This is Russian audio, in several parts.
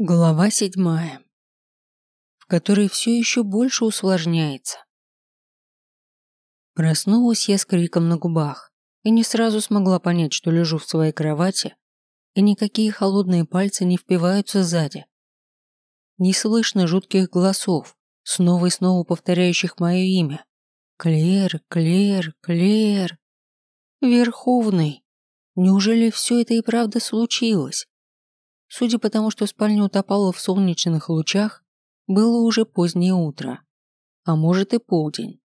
Глава седьмая, в которой все еще больше усложняется. Проснулась я с криком на губах и не сразу смогла понять, что лежу в своей кровати, и никакие холодные пальцы не впиваются сзади. Не слышно жутких голосов, снова и снова повторяющих мое имя. Клер, Клер, Клер. Верховный. Неужели все это и правда случилось? Судя по тому, что спальня утопала в солнечных лучах, было уже позднее утро. А может и полдень.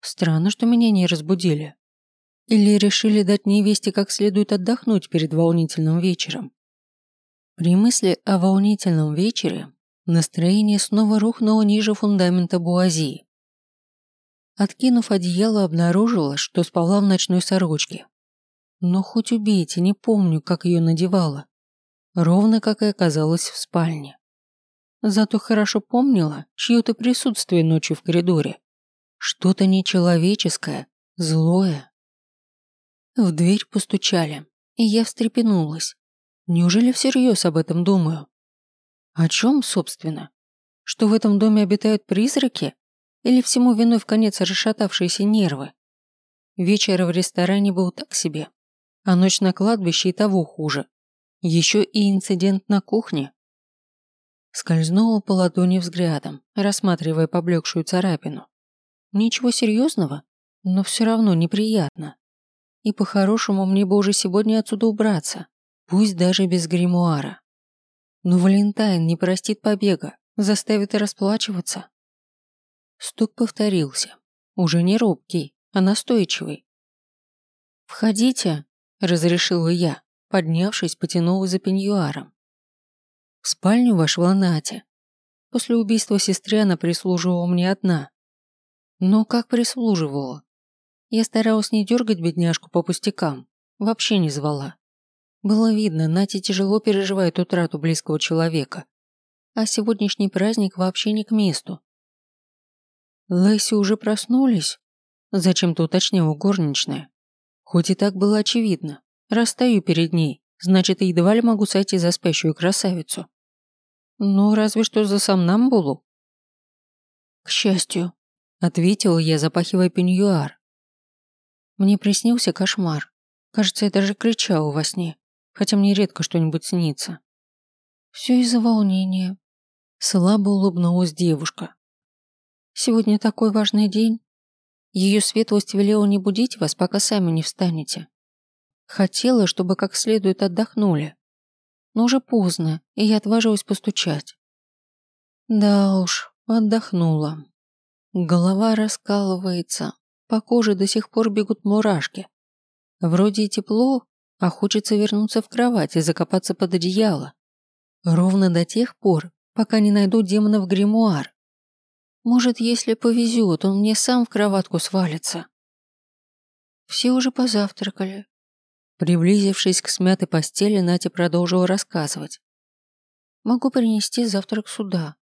Странно, что меня не разбудили. Или решили дать невесте как следует отдохнуть перед волнительным вечером. При мысли о волнительном вечере настроение снова рухнуло ниже фундамента буазии. Откинув одеяло, обнаружила, что спала в ночной сорочке. Но хоть убейте, не помню, как ее надевала ровно как и оказалась в спальне. Зато хорошо помнила чье-то присутствие ночью в коридоре. Что-то нечеловеческое, злое. В дверь постучали, и я встрепенулась. Неужели всерьез об этом думаю? О чем, собственно? Что в этом доме обитают призраки? Или всему виной в конец расшатавшиеся нервы? Вечер в ресторане был так себе, а ночь на кладбище и того хуже. Еще и инцидент на кухне. Скользнула по ладони взглядом, рассматривая поблекшую царапину. Ничего серьезного, но все равно неприятно. И по-хорошему мне бы уже сегодня отсюда убраться, пусть даже без гримуара. Но Валентайн не простит побега, заставит расплачиваться. Стук повторился, уже не робкий, а настойчивый. «Входите», – разрешила я, Поднявшись, потянула за пеньюаром. В спальню вошла Натя. После убийства сестры она прислуживала мне одна. Но как прислуживала? Я старалась не дергать бедняжку по пустякам, вообще не звала. Было видно, Натя тяжело переживает утрату близкого человека, а сегодняшний праздник вообще не к месту. Лэйси уже проснулись? Зачем-то уточнила горничная. Хоть и так было очевидно. Растаю перед ней, значит, едва ли могу сойти за спящую красавицу. Ну, разве что за сомнамбулу. К счастью, ответил я, запахивая пеньюар. Мне приснился кошмар. Кажется, я даже кричала во сне, хотя мне редко что-нибудь снится. Все из-за волнения. Слабо улыбнулась девушка. Сегодня такой важный день. Ее светлость велела не будить вас, пока сами не встанете. Хотела, чтобы как следует отдохнули. Но уже поздно, и я отважилась постучать. Да уж, отдохнула. Голова раскалывается, по коже до сих пор бегут мурашки. Вроде и тепло, а хочется вернуться в кровать и закопаться под одеяло. Ровно до тех пор, пока не найду демона в гримуар. Может, если повезет, он мне сам в кроватку свалится. Все уже позавтракали, Приблизившись к смятой постели, Натя продолжила рассказывать. «Могу принести завтрак сюда.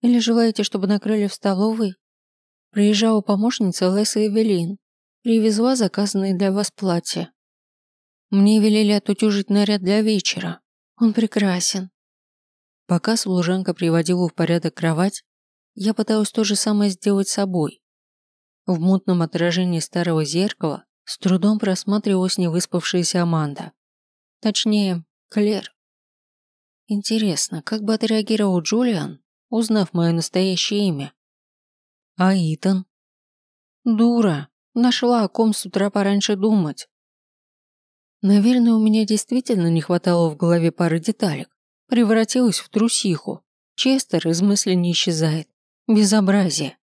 Или желаете, чтобы накрыли в столовой? Приезжала помощница Леса Эвелин. Привезла заказанное для вас платье. Мне велели отутюжить наряд для вечера. Он прекрасен». Пока служанка приводила в порядок кровать, я пыталась то же самое сделать собой. В мутном отражении старого зеркала с трудом просматривалась невыспавшаяся Аманда. Точнее, Клер. Интересно, как бы отреагировал Джулиан, узнав мое настоящее имя? А Итан? Дура. Нашла о ком с утра пораньше думать. Наверное, у меня действительно не хватало в голове пары деталек. Превратилась в трусиху. Честер из мысли не исчезает. Безобразие.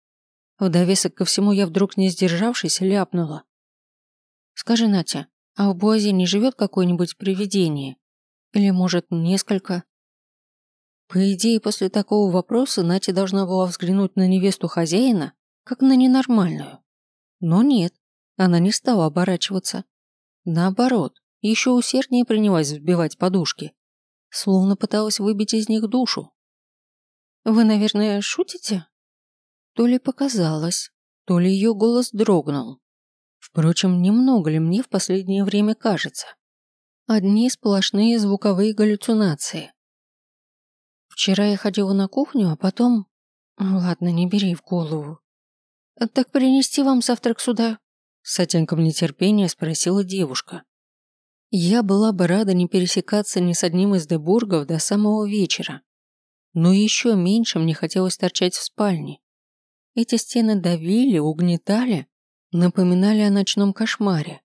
В довесок ко всему я вдруг не сдержавшись ляпнула. Скажи, Натя, а в Буазе не живет какое-нибудь привидение? Или, может, несколько? По идее, после такого вопроса Натя должна была взглянуть на невесту хозяина, как на ненормальную. Но нет, она не стала оборачиваться. Наоборот, еще усерднее принялась взбивать подушки, словно пыталась выбить из них душу. «Вы, наверное, шутите?» То ли показалось, то ли ее голос дрогнул. Впрочем, немного ли мне в последнее время кажется? Одни сплошные звуковые галлюцинации. Вчера я ходила на кухню, а потом... Ладно, не бери в голову. Так принести вам завтрак сюда? С оттенком нетерпения спросила девушка. Я была бы рада не пересекаться ни с одним из Дебургов до самого вечера. Но еще меньше мне хотелось торчать в спальне. Эти стены давили, угнетали, напоминали о ночном кошмаре.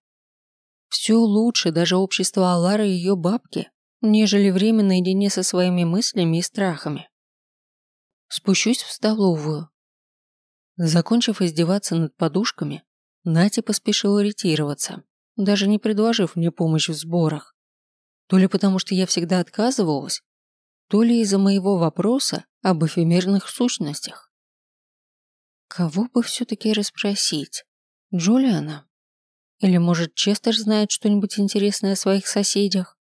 Все лучше даже общество Алары и ее бабки, нежели время наедине со своими мыслями и страхами. Спущусь в столовую. Закончив издеваться над подушками, Натя поспешила ретироваться, даже не предложив мне помощь в сборах. То ли потому, что я всегда отказывалась, то ли из-за моего вопроса об эфемерных сущностях. Кого бы все-таки расспросить? Джулиана? Или, может, Честер знает что-нибудь интересное о своих соседях?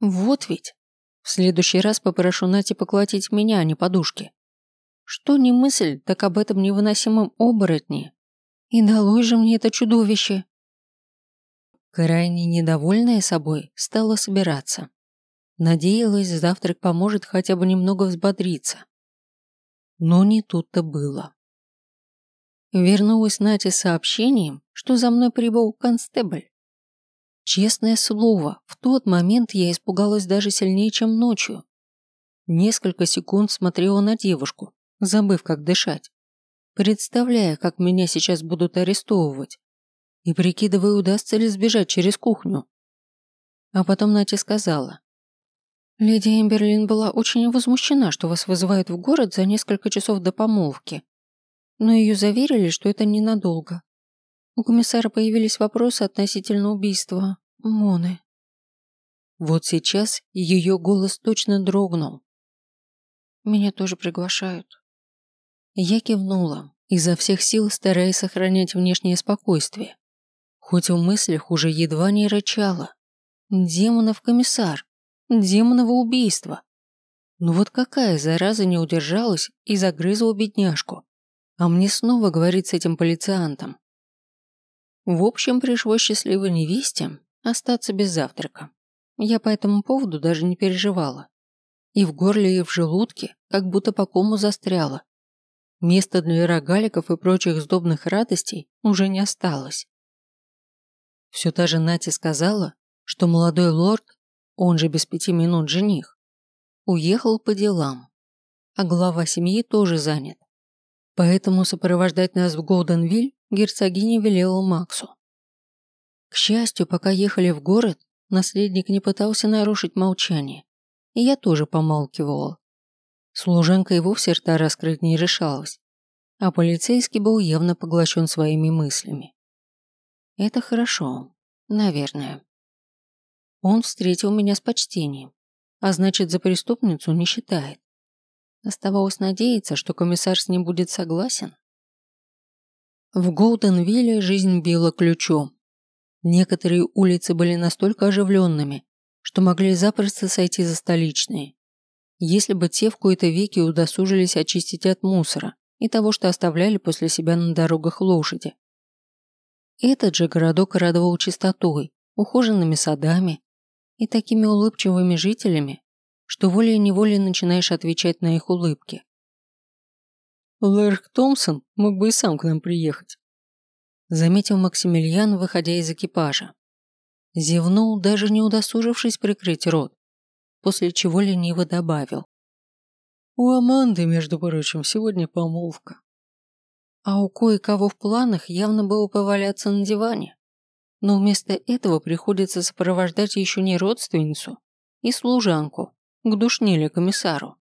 Вот ведь. В следующий раз попрошу Нати поколотить меня, а не подушки. Что не мысль, так об этом невыносимом оборотне. И долой же мне это чудовище. Крайне недовольная собой, стала собираться. Надеялась, завтрак поможет хотя бы немного взбодриться. Но не тут-то было. Вернулась Натя с сообщением, что за мной прибыл констебль. Честное слово, в тот момент я испугалась даже сильнее, чем ночью. Несколько секунд смотрела на девушку, забыв, как дышать. Представляя, как меня сейчас будут арестовывать. И прикидывая, удастся ли сбежать через кухню. А потом Натя сказала. Леди Эмберлин была очень возмущена, что вас вызывают в город за несколько часов до помолвки но ее заверили, что это ненадолго. У комиссара появились вопросы относительно убийства Моны. Вот сейчас ее голос точно дрогнул. Меня тоже приглашают. Я кивнула, изо всех сил стараясь сохранять внешнее спокойствие. Хоть в мыслях уже едва не рычала. Демонов комиссар. Демоново убийство. Но вот какая зараза не удержалась и загрызла бедняжку. А мне снова говорить с этим полициантом. В общем, пришлось счастливой невесте остаться без завтрака. Я по этому поводу даже не переживала. И в горле, и в желудке как будто по кому застряла. Места для рогаликов и прочих сдобных радостей уже не осталось. Все та же Нати сказала, что молодой лорд, он же без пяти минут жених, уехал по делам, а глава семьи тоже занят. Поэтому сопровождать нас в Голденвиль герцогиня велела Максу. К счастью, пока ехали в город, наследник не пытался нарушить молчание, и я тоже помалкивала. Служенка и вовсе рта раскрыть не решалась, а полицейский был явно поглощен своими мыслями. Это хорошо, наверное. Он встретил меня с почтением, а значит, за преступницу не считает. Оставалось надеяться, что комиссар с ним будет согласен. В Голденвилле жизнь била ключом. Некоторые улицы были настолько оживленными, что могли запросто сойти за столичные, если бы те в кои-то веки удосужились очистить от мусора и того, что оставляли после себя на дорогах лошади. Этот же городок радовал чистотой, ухоженными садами и такими улыбчивыми жителями, что волей-неволей начинаешь отвечать на их улыбки. Лэрк Томпсон мог бы и сам к нам приехать. Заметил Максимилиан, выходя из экипажа. Зевнул, даже не удосужившись прикрыть рот, после чего лениво добавил. У Аманды, между прочим, сегодня помолвка. А у кое-кого в планах явно было поваляться на диване. Но вместо этого приходится сопровождать еще не родственницу и служанку, к душниле комиссару.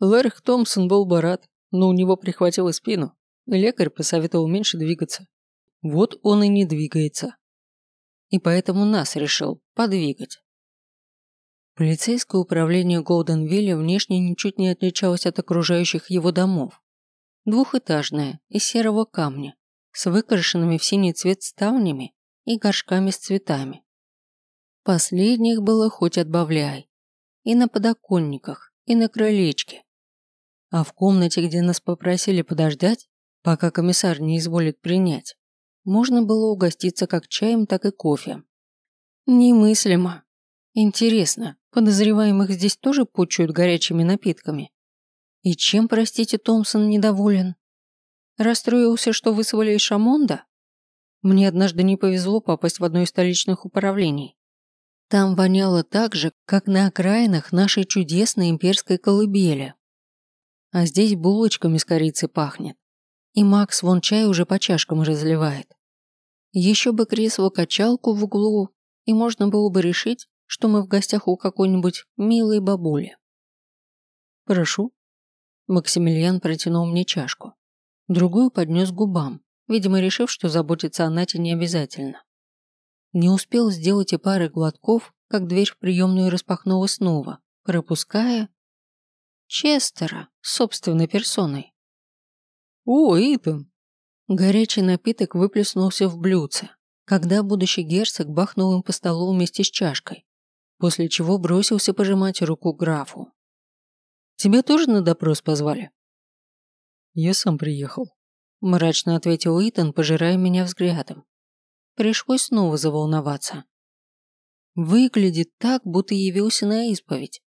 Лэрих Томпсон был бы рад, но у него прихватило спину. Лекарь посоветовал меньше двигаться. Вот он и не двигается. И поэтому нас решил подвигать. Полицейское управление Голденвилля внешне ничуть не отличалось от окружающих его домов. Двухэтажное, из серого камня, с выкрашенными в синий цвет ставнями и горшками с цветами. Последних было хоть отбавляй и на подоконниках, и на крылечке. А в комнате, где нас попросили подождать, пока комиссар не изволит принять, можно было угоститься как чаем, так и кофе. Немыслимо. Интересно, подозреваемых здесь тоже почуют горячими напитками? И чем, простите, Томпсон недоволен? Расстроился, что вызвали из Шамонда? Мне однажды не повезло попасть в одно из столичных управлений. Там воняло так же, как на окраинах нашей чудесной имперской колыбели. А здесь булочками с корицей пахнет. И Макс вон чай уже по чашкам разливает. Еще бы кресло-качалку в углу, и можно было бы решить, что мы в гостях у какой-нибудь милой бабули. «Прошу». Максимилиан протянул мне чашку. Другую поднес губам, видимо, решив, что заботиться о Нате не обязательно. Не успел сделать и пары глотков, как дверь в приемную распахнулась снова, пропуская Честера собственной персоной. «О, Итан!» Горячий напиток выплеснулся в блюдце, когда будущий герцог бахнул им по столу вместе с чашкой, после чего бросился пожимать руку графу. «Тебя тоже на допрос позвали?» «Я сам приехал», – мрачно ответил Итан, пожирая меня взглядом. Пришлось снова заволноваться. Выглядит так, будто явился на исповедь.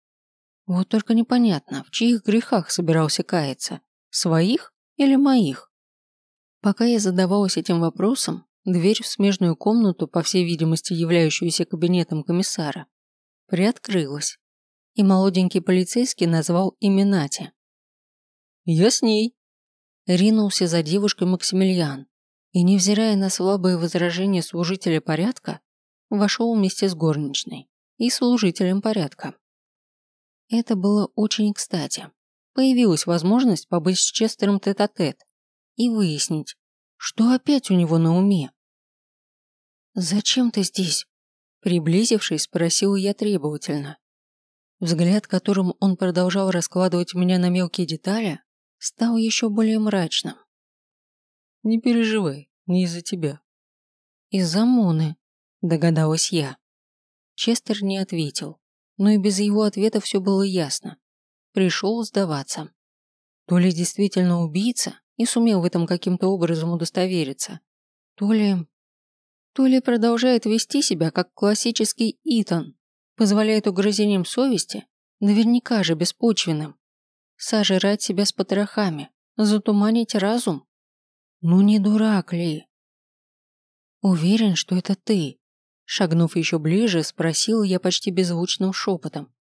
Вот только непонятно, в чьих грехах собирался каяться, своих или моих? Пока я задавалась этим вопросом, дверь в смежную комнату, по всей видимости являющуюся кабинетом комиссара, приоткрылась, и молоденький полицейский назвал имя Нати. «Я с ней», – ринулся за девушкой Максимилиан, и, невзирая на слабые возражения служителя порядка, вошел вместе с горничной и служителем порядка. Это было очень кстати. Появилась возможность побыть с Честером тет-а-тет -тет и выяснить, что опять у него на уме. «Зачем ты здесь?» Приблизившись, спросил я требовательно. Взгляд, которым он продолжал раскладывать меня на мелкие детали, стал еще более мрачным. Не переживай, не из-за тебя. Из-за Моны, догадалась я. Честер не ответил, но и без его ответа все было ясно. Пришел сдаваться. То ли действительно убийца и сумел в этом каким-то образом удостовериться, то ли... То ли продолжает вести себя как классический Итан, позволяет угрызениям совести, наверняка же беспочвенным, сожрать себя с потрохами, затуманить разум. Ну не дурак ли? Уверен, что это ты. Шагнув еще ближе, спросил я почти беззвучным шепотом.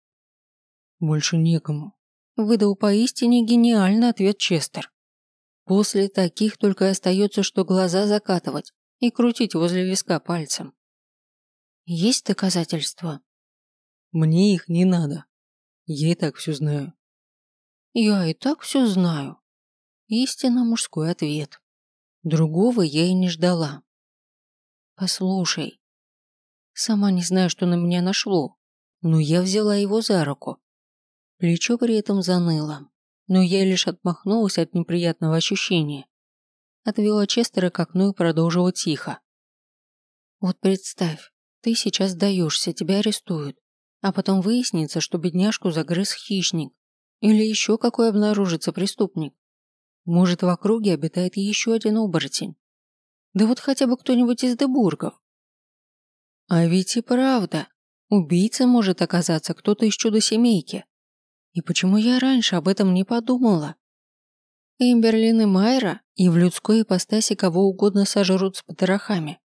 Больше некому. Выдал поистине гениальный ответ Честер. После таких только остается, что глаза закатывать и крутить возле виска пальцем. Есть доказательства? Мне их не надо. Я и так все знаю. Я и так все знаю. Истинно мужской ответ. Другого я и не ждала. Послушай. Сама не знаю, что на меня нашло, но я взяла его за руку. Плечо при этом заныло, но я лишь отмахнулась от неприятного ощущения. Отвела Честера к окну и продолжила тихо. Вот представь, ты сейчас сдаешься, тебя арестуют, а потом выяснится, что бедняжку загрыз хищник или еще какой обнаружится преступник. Может, в округе обитает еще один оборотень. Да вот хотя бы кто-нибудь из Дебургов. А ведь и правда, убийца может оказаться кто-то из чудо-семейки. И почему я раньше об этом не подумала? Эмберлин и Майра и в людской ипостаси кого угодно сожрут с потрохами.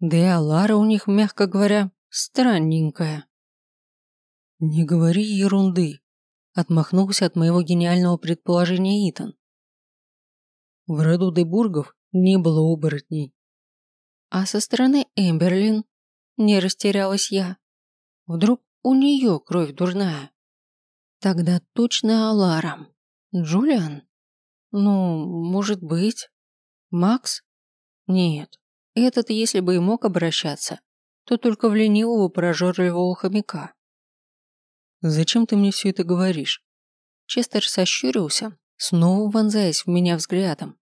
Да и Алара у них, мягко говоря, странненькая. «Не говори ерунды», – отмахнулся от моего гениального предположения Итан. В роду Дебургов не было оборотней. А со стороны Эмберлин не растерялась я. Вдруг у нее кровь дурная? Тогда точно Алара. Джулиан? Ну, может быть. Макс? Нет. Этот, если бы и мог обращаться, то только в ленивого прожорливого хомяка. «Зачем ты мне все это говоришь?» Честер сощурился, снова вонзаясь в меня взглядом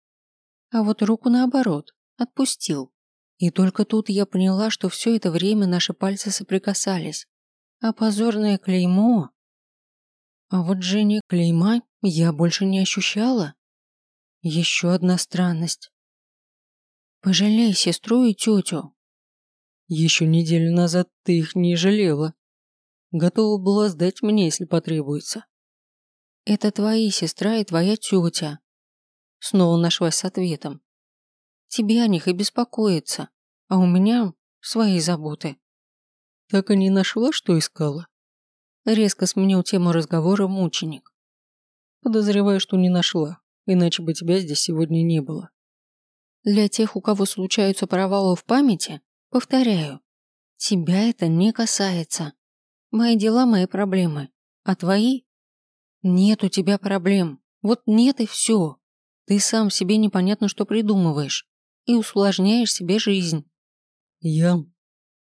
а вот руку наоборот, отпустил. И только тут я поняла, что все это время наши пальцы соприкасались. А позорное клеймо... А вот Женя клейма я больше не ощущала. Еще одна странность. Пожалей сестру и тетю. Еще неделю назад ты их не жалела. Готова была сдать мне, если потребуется. Это твои сестра и твоя тетя. Снова нашлась с ответом. Тебе о них и беспокоиться, а у меня свои заботы. Так и не нашла, что искала. Резко сменил тему разговора мученик. Подозреваю, что не нашла, иначе бы тебя здесь сегодня не было. Для тех, у кого случаются провалы в памяти, повторяю, тебя это не касается. Мои дела – мои проблемы, а твои? Нет у тебя проблем, вот нет и все. Ты сам себе непонятно что придумываешь и усложняешь себе жизнь. Я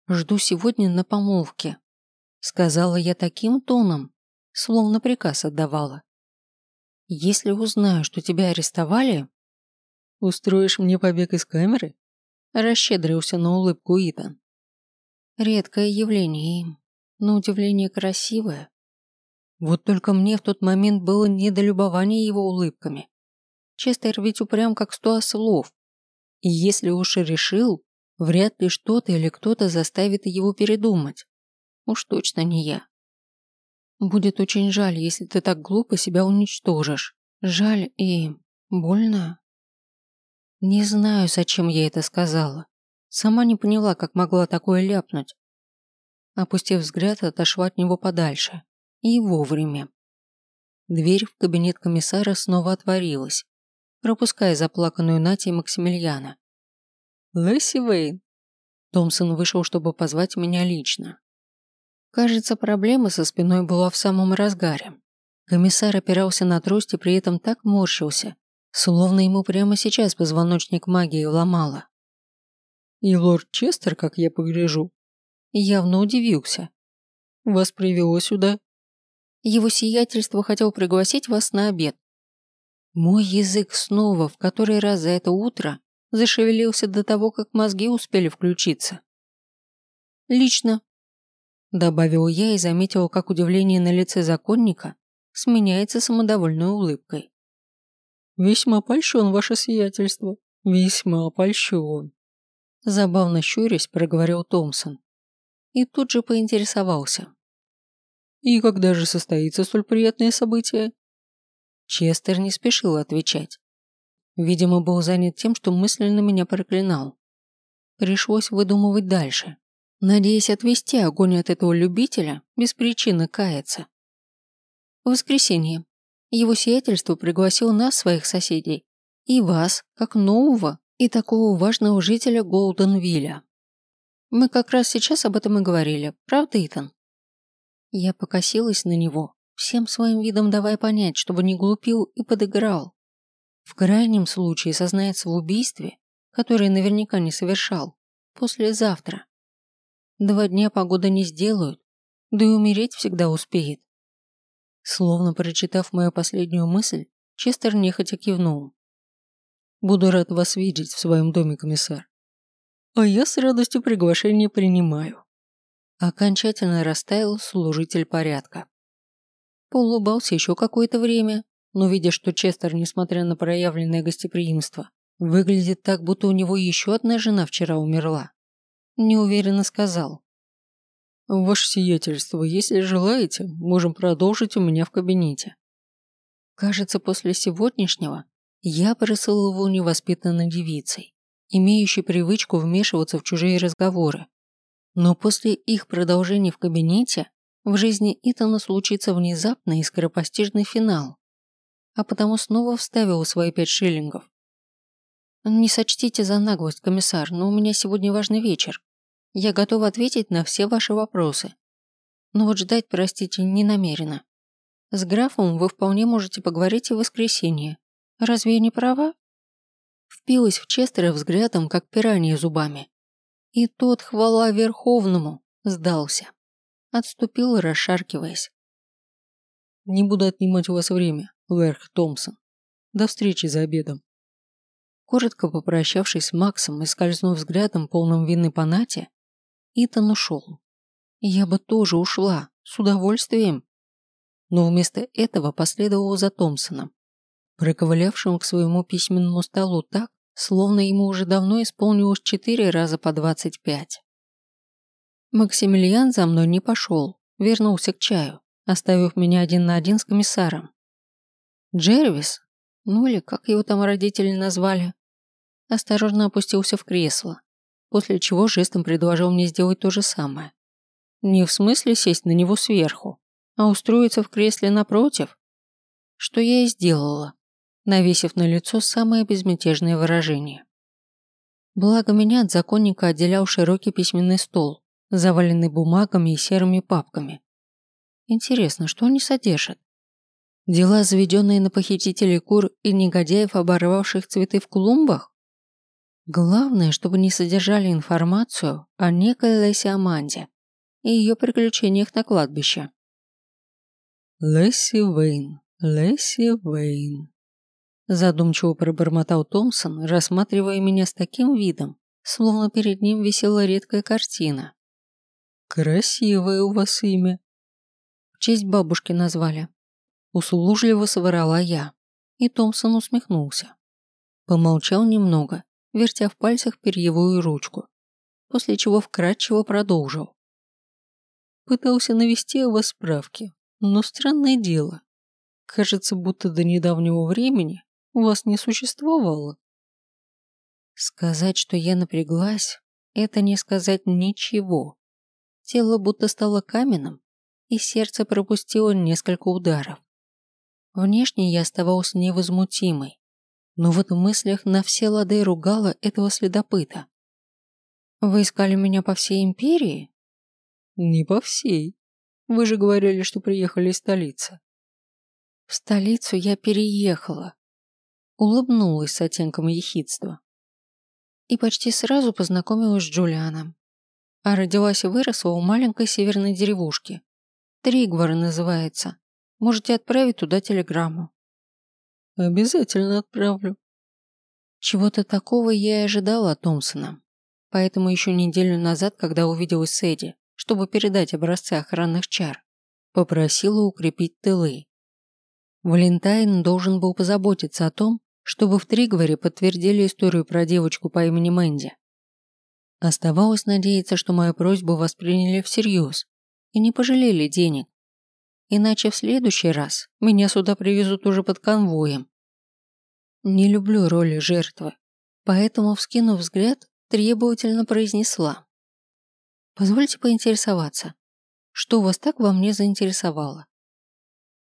жду сегодня на помолвке, сказала я таким тоном, словно приказ отдавала. Если узнаю, что тебя арестовали, устроишь мне побег из камеры? Расщедрился на улыбку Итан. Редкое явление им, но удивление красивое. Вот только мне в тот момент было не до любования его улыбками. Честер ведь упрям как сто ослов. И если уж и решил, вряд ли что-то или кто-то заставит его передумать. Уж точно не я. Будет очень жаль, если ты так глупо себя уничтожишь. Жаль и... больно. Не знаю, зачем я это сказала. Сама не поняла, как могла такое ляпнуть. Опустив взгляд, отошла от него подальше. И вовремя. Дверь в кабинет комиссара снова отворилась, пропуская заплаканную Нати и Максимилиана. «Лэсси Вейн!» Томпсон вышел, чтобы позвать меня лично. Кажется, проблема со спиной была в самом разгаре. Комиссар опирался на трость и при этом так морщился, словно ему прямо сейчас позвоночник магии ломало. И лорд Честер, как я погляжу, явно удивился. Вас привело сюда? Его сиятельство хотел пригласить вас на обед. Мой язык снова, в который раз за это утро, зашевелился до того, как мозги успели включиться. Лично, добавил я и заметил, как удивление на лице законника сменяется самодовольной улыбкой. «Весьма польщен, ваше сиятельство, весьма польщен», забавно щурясь, проговорил Томпсон. И тут же поинтересовался. «И когда же состоится столь приятное событие?» Честер не спешил отвечать. Видимо, был занят тем, что мысленно меня проклинал. Пришлось выдумывать дальше, надеясь отвести огонь от этого любителя без причины каяться. В воскресенье его сиятельство пригласил нас, своих соседей, и вас, как нового и такого важного жителя Голденвилля. Мы как раз сейчас об этом и говорили, правда, Итан? Я покосилась на него, всем своим видом давая понять, чтобы не глупил и подыграл. В крайнем случае сознается в убийстве, которое наверняка не совершал, послезавтра. Два дня погода не сделают, да и умереть всегда успеет. Словно прочитав мою последнюю мысль, Честер нехотя кивнул. «Буду рад вас видеть в своем доме, комиссар. А я с радостью приглашение принимаю». Окончательно растаял служитель порядка. Поулыбался еще какое-то время, но видя, что Честер, несмотря на проявленное гостеприимство, выглядит так, будто у него еще одна жена вчера умерла, неуверенно сказал. «Ваше сиятельство, если желаете, можем продолжить у меня в кабинете». Кажется, после сегодняшнего я порысыл его невоспитанной девицей, имеющей привычку вмешиваться в чужие разговоры. Но после их продолжения в кабинете в жизни Итана случится внезапный и скоропостижный финал, а потому снова вставил свои пять шиллингов. «Не сочтите за наглость, комиссар, но у меня сегодня важный вечер. Я готова ответить на все ваши вопросы. Но вот ждать, простите, не намерена. С графом вы вполне можете поговорить и в воскресенье. Разве я не права?» Впилась в Честера взглядом, как пиранья зубами. И тот, хвала Верховному, сдался. Отступил, расшаркиваясь. «Не буду отнимать у вас время, Верх Томпсон. До встречи за обедом». Коротко попрощавшись с Максом и скользнув взглядом полным вины по Нате, Итан ушел. Я бы тоже ушла, с удовольствием. Но вместо этого последовал за Томпсоном, проковылявшим к своему письменному столу так, словно ему уже давно исполнилось четыре раза по двадцать пять. Максимилиан за мной не пошел, вернулся к чаю, оставив меня один на один с комиссаром. Джервис, ну или как его там родители назвали, осторожно опустился в кресло, после чего жестом предложил мне сделать то же самое. Не в смысле сесть на него сверху, а устроиться в кресле напротив, что я и сделала, навесив на лицо самое безмятежное выражение. Благо меня от законника отделял широкий письменный стол, заваленный бумагами и серыми папками. Интересно, что они содержат? Дела, заведенные на похитителей кур и негодяев, оборвавших цветы в клумбах? Главное, чтобы не содержали информацию о некой Лесе Аманде и ее приключениях на кладбище. «Лесси Вейн, Лесси Вейн», задумчиво пробормотал Томпсон, рассматривая меня с таким видом, словно перед ним висела редкая картина. «Красивое у вас имя». В честь бабушки назвали. Услужливо соврала я, и Томпсон усмехнулся. Помолчал немного, вертя в пальцах перьевую ручку, после чего вкратчиво продолжил. Пытался навести о вас справки, но странное дело. Кажется, будто до недавнего времени у вас не существовало. Сказать, что я напряглась, это не сказать ничего. Тело будто стало каменным, и сердце пропустило несколько ударов. Внешне я оставался невозмутимой, но вот в мыслях на все лады ругала этого следопыта. «Вы искали меня по всей империи?» «Не по всей. Вы же говорили, что приехали из столицы». «В столицу я переехала», — улыбнулась с оттенком ехидства. И почти сразу познакомилась с Джулианом. А родилась и выросла у маленькой северной деревушки. Тригвар называется. Можете отправить туда телеграмму. Обязательно отправлю. Чего-то такого я и ожидала от Томпсона. Поэтому еще неделю назад, когда увиделась с Эдди, чтобы передать образцы охранных чар, попросила укрепить тылы. Валентайн должен был позаботиться о том, чтобы в Тригваре подтвердили историю про девочку по имени Мэнди. Оставалось надеяться, что мою просьбу восприняли всерьез и не пожалели денег, Иначе в следующий раз меня сюда привезут уже под конвоем. Не люблю роли жертвы, поэтому, вскинув взгляд, требовательно произнесла. Позвольте поинтересоваться, что вас так во мне заинтересовало?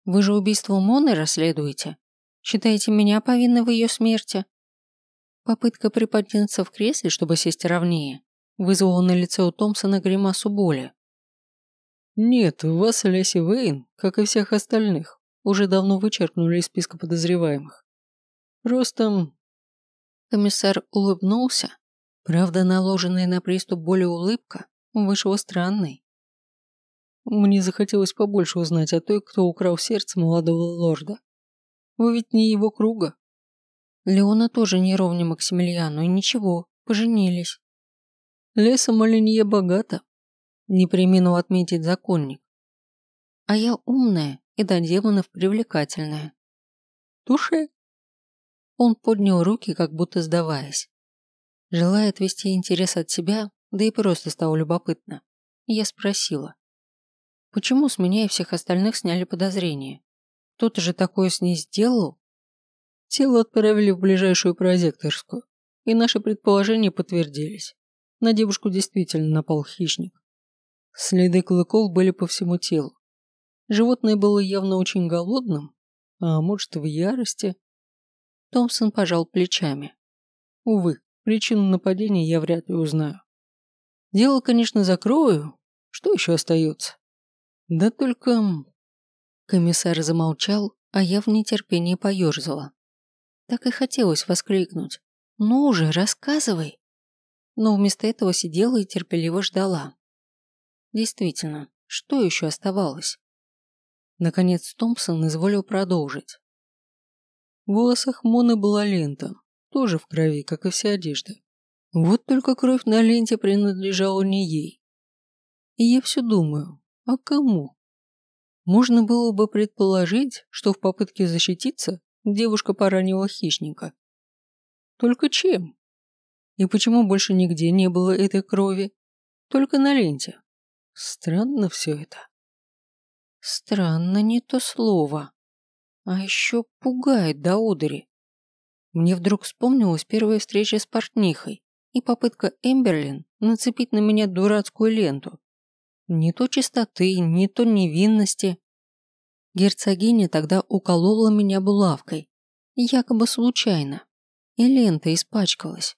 Вы же убийство Моны расследуете? Считаете меня повинной в ее смерти? Попытка приподняться в кресле, чтобы сесть ровнее, вызвала на лице у Томпсона гримасу боли. Нет, вас Леси Вейн, как и всех остальных, уже давно вычеркнули из списка подозреваемых. Просто... Комиссар улыбнулся. Правда, наложенная на приступ боли улыбка вышла странной. Мне захотелось побольше узнать о той, кто украл сердце молодого лорда. Вы ведь не его круга. Леона тоже не ровня Максимилиану, и ничего, поженились. Леса Малинье богата, не приминул отметить законник. А я умная и до демонов привлекательная. Туше? Он поднял руки, как будто сдаваясь. Желая отвести интерес от себя, да и просто стало любопытно, я спросила. Почему с меня и всех остальных сняли подозрения? Кто-то же такое с ней сделал? Тело отправили в ближайшую прозекторскую, и наши предположения подтвердились. На девушку действительно напал хищник. Следы клыков были по всему телу. Животное было явно очень голодным, а может в ярости. Томпсон пожал плечами. Увы, причину нападения я вряд ли узнаю. Дело, конечно, закрою. Что еще остается? Да только... Комиссар замолчал, а я в нетерпении поерзала. Так и хотелось воскликнуть. «Ну уже, рассказывай!» Но вместо этого сидела и терпеливо ждала. Действительно, что еще оставалось? Наконец Томпсон изволил продолжить. В волосах Моны была лента, тоже в крови, как и вся одежда. Вот только кровь на ленте принадлежала не ей. И я все думаю, а кому? Можно было бы предположить, что в попытке защититься девушка поранила хищника. Только чем? И почему больше нигде не было этой крови? Только на ленте. Странно все это. Странно не то слово. А еще пугает до одури. Мне вдруг вспомнилась первая встреча с портнихой и попытка Эмберлин нацепить на меня дурацкую ленту. Не то чистоты, не то невинности. Герцогиня тогда уколола меня булавкой, якобы случайно, и лента испачкалась.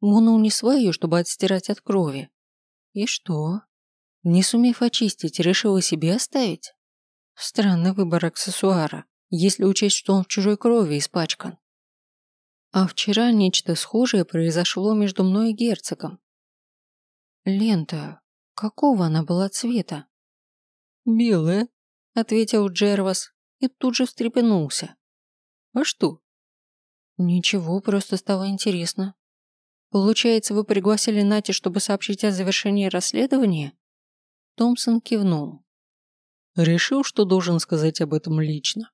Мона унесла ее, чтобы отстирать от крови. И что? Не сумев очистить, решила себе оставить? Странный выбор аксессуара, если учесть, что он в чужой крови испачкан. А вчера нечто схожее произошло между мной и герцогом. Лента. Какого она была цвета? «Белая», — ответил Джервас и тут же встрепенулся. «А что?» «Ничего, просто стало интересно. Получается, вы пригласили Нати, чтобы сообщить о завершении расследования?» Томпсон кивнул. Решил, что должен сказать об этом лично.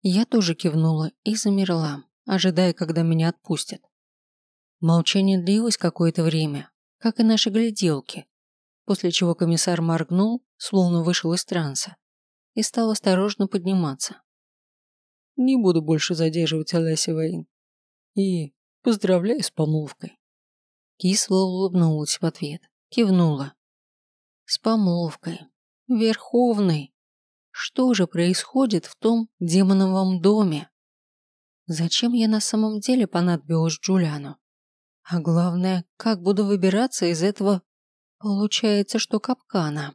Я тоже кивнула и замерла, ожидая, когда меня отпустят. Молчание длилось какое-то время, как и наши гляделки, после чего комиссар моргнул, словно вышел из транса, и стал осторожно подниматься. «Не буду больше задерживать Олеся Вейн. И поздравляю с помолвкой». Кисло улыбнулась в ответ, кивнула. «С помолвкой. Верховной. Что же происходит в том демоновом доме? Зачем я на самом деле понадобилась Джулиану? А главное, как буду выбираться из этого, получается, что капкана.